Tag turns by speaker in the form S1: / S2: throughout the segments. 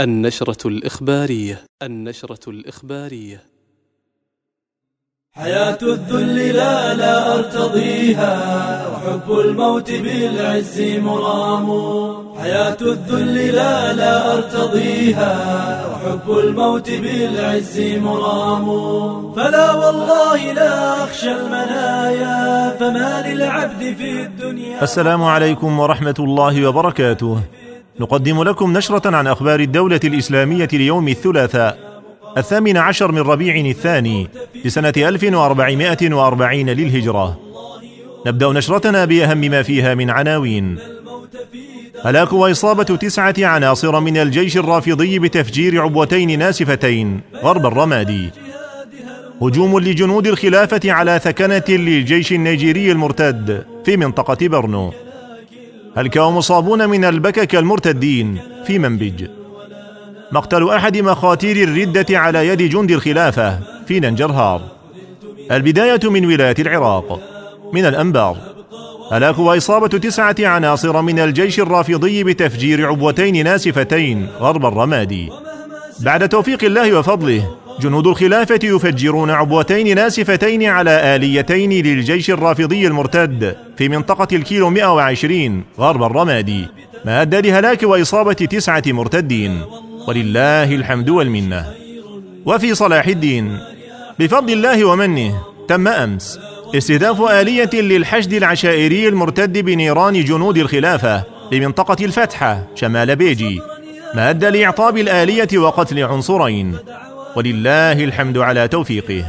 S1: النشرة الإخبارية النشرة الإخبارية.
S2: حياة الذل لا لا أرتضيها وحب الموت بالعز مرام. حياة الذل لا لا أرتضيها وحب الموت بالعز مرام. فلا والله لا أخشى المنايا فما للعبد في الدنيا.
S3: السلام عليكم ورحمة الله وبركاته. نقدم لكم نشرة عن أخبار الدولة الإسلامية ليوم الثلاثاء الثامن عشر من ربيع الثاني لسنة 1440 للهجرة. نبدأ نشرتنا بأهم ما فيها من عناوين. هلاك وإصابة تسعة عناصر من الجيش الرافضي بتفجير عبوتين ناسفتين غرب الرمادي. هجوم لجنود الخلافة على ثكنة للجيش النيجيري المرتد في منطقة برنو. هلك ومصابون من البكك المرتدين في منبج. مقتل أحد مخاتير الردة على يد جند الخلافة في ننجرهار. البداية من ولاية العراق. من الأنبار. هلاك وإصابة تسعة عناصر من الجيش الرافضي بتفجير عبوتين ناسفتين غرب الرمادي. بعد توفيق الله وفضله جنود الخلافة يفجرون عبوتين ناسفتين على آليتين للجيش الرافضي المرتد في منطقة الكيلو 120 غرب الرمادي ما أدى لهلاك وإصابة تسعة مرتدين. ولله الحمد والمنة. وفي صلاح الدين بفضل الله ومنه تم أمس استهداف آلية للحشد العشائري المرتد بنيران جنود الخلافة بمنطقة الفتحة شمال بيجي ما أدى لإعطاب الآلية وقتل عنصرين. ولله الحمد على توفيقه.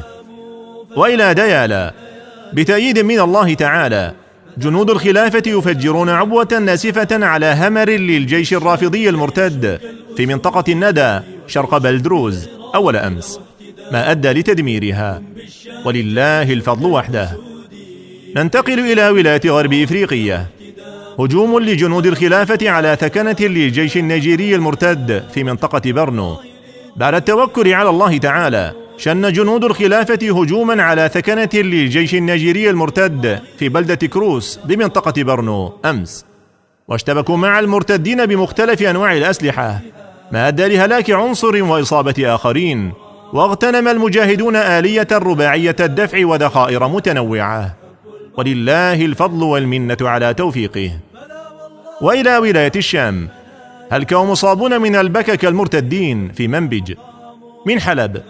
S3: وإلى ديالا بتأييد من الله تعالى جنود الخلافة يفجرون عبوة ناسفة على همر للجيش الرافضي المرتد في منطقة الندى شرق بلدروز أول أمس ما أدى لتدميرها. ولله الفضل وحده. ننتقل إلى ولاية غرب إفريقية. هجوم لجنود الخلافة على ثكنة للجيش النيجيري المرتد في منطقة برنو. بعد التوكل على الله تعالى شن جنود الخلافة هجوما على ثكنة للجيش النيجيري المرتد في بلدة كروس بمنطقة برنو أمس. واشتبكوا مع المرتدين بمختلف أنواع الأسلحة ما أدى لهلاك عنصر وإصابة آخرين. واغتنم المجاهدون آلية رباعية الدفع وذخائر متنوعة. ولله الفضل والمنة على توفيقه. وإلى ولاية الشام هلك ومصابون من البكك المرتدين في منبج من حلب؟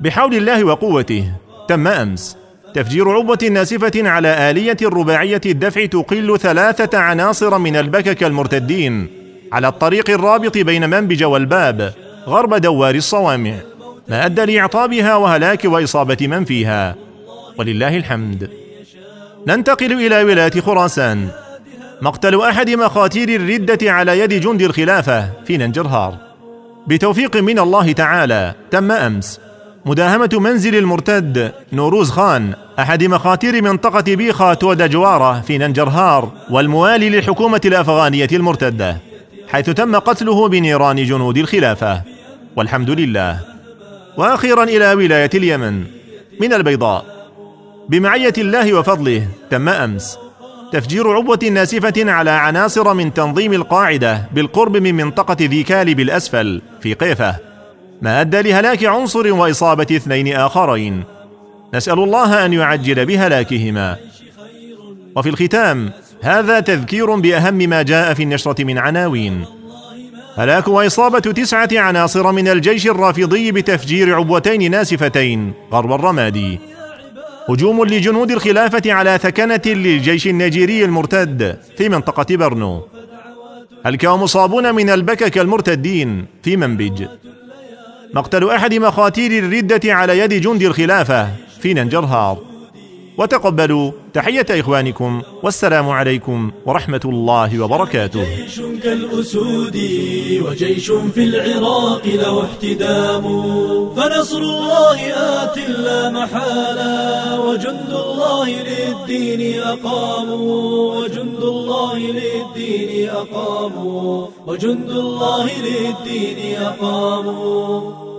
S3: بحول الله وقوته تم أمس تفجير عبوة ناسفة على آلية رباعية الدفع تقل ثلاثة عناصر من البكك المرتدين على الطريق الرابط بين منبج والباب غرب دوار الصوامع ما أدى لإعطابها وهلاك وإصابة من فيها. ولله الحمد. ننتقل إلى ولاية خراسان. مقتل أحد مخاتير الردة على يد جند الخلافة في ننجرهار. بتوفيق من الله تعالى تم أمس. مداهمة منزل المرتد نوروز خان أحد مخاتير منطقة بيخا تودا جوارة في ننجرهار والموالي للحكومة الأفغانية المرتدة حيث تم قتله بنيران جنود الخلافة. والحمد لله. وأخيرا إلى ولاية اليمن. من البيضاء. بمعية الله وفضله تم أمس. تفجير عبوة ناسفة على عناصر من تنظيم القاعدة بالقرب من منطقة ذي كالب الأسفل في قيفة. ما أدى لهلاك عنصر وإصابة اثنين آخرين. نسأل الله أن يعجل بهلاكهما. وفي الختام هذا تذكير بأهم ما جاء في النشرة من عناوين. هلاك وإصابة تسعة عناصر من الجيش الرافضي بتفجير عبوتين ناسفتين غرب الرمادي. هجوم لجنود الخلافة على ثكنة للجيش النيجيري المرتد في منطقة برنو. هلك ومصابون من البكك المرتدين في منبج؟ مقتل أحد مخاتير الردة على يد جند الخلافة في ننجرهار. وتقبلوا. تحية إخوانكم. والسلام عليكم ورحمة الله وبركاته.
S2: جيش كالأسود وجيش في العراق له احتدام. فنصر الله آت لا محالة وجند الله للدين أقاموا وجند الله للدين أقاموا وجند الله للدين أقاموا